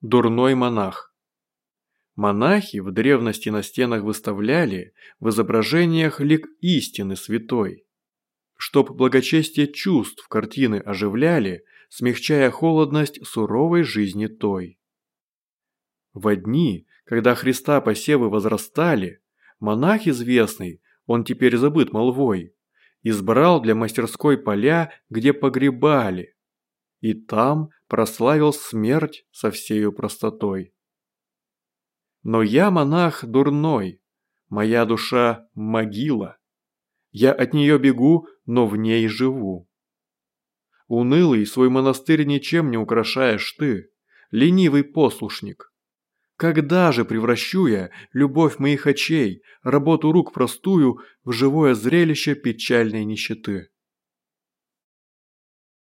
Дурной монах. Монахи в древности на стенах выставляли в изображениях лик истины святой. Чтоб благочестие чувств картины оживляли, смягчая холодность суровой жизни той. В дни, когда Христа посевы возрастали, монах известный, он теперь забыт молвой, избрал для мастерской поля, где погребали, и там прославил смерть со всею простотой. Но я монах дурной, моя душа – могила. Я от нее бегу, но в ней живу. Унылый свой монастырь ничем не украшаешь ты, ленивый послушник. Когда же превращу я любовь моих очей, работу рук простую в живое зрелище печальной нищеты?